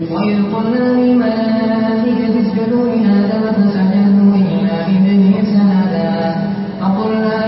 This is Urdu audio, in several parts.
وإذ قلنا للملائكة اسجدوا لآدم فسجدوا إلا إبليس أبى فقلنا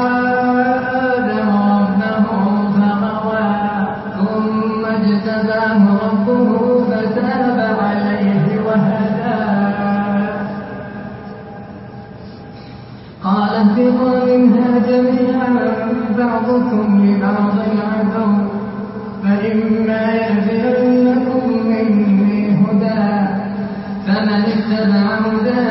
فاتبعوا ذا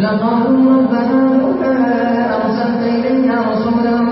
لقالوا ربنا لولا أرسلت إلينا رسولا